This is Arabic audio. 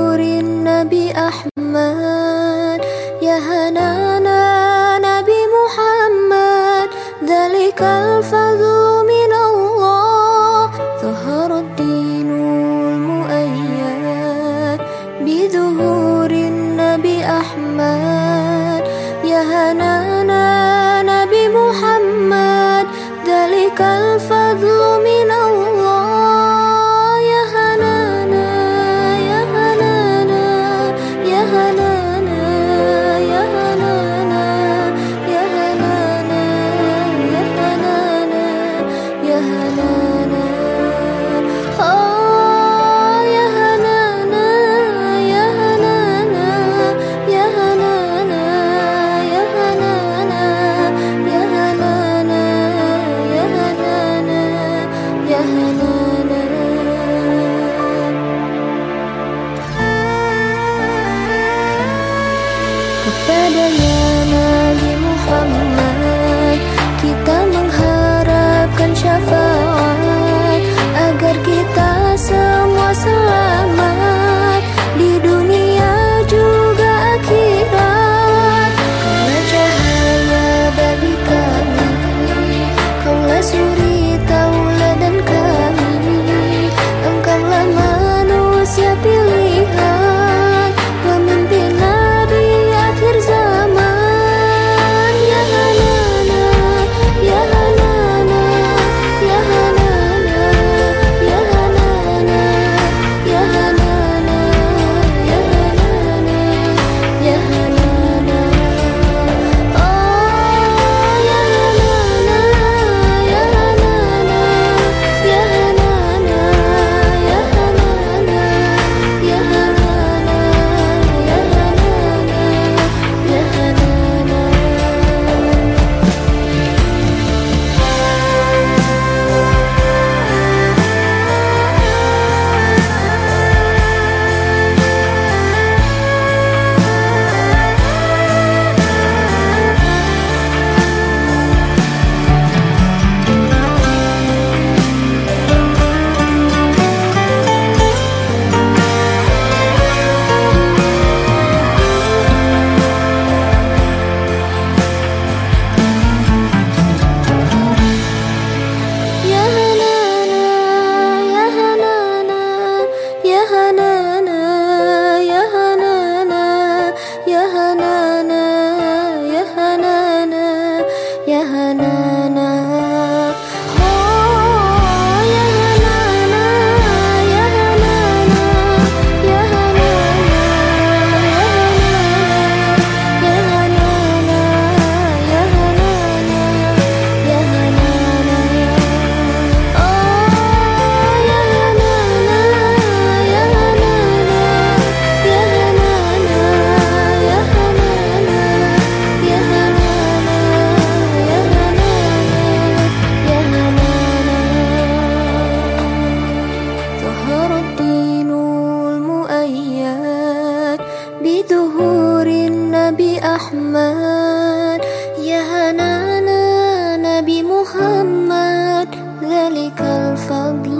نور النبي أحمد. يا هنانا نبي محمد. ذلك الفضل من الله. ظهر الدين المؤيد بظهور النبي أحمد. يا هنانا نبي محمد. ذلك الفضل من الله. الرحمن. يا هنانا نبي محمد ذلك الفضل.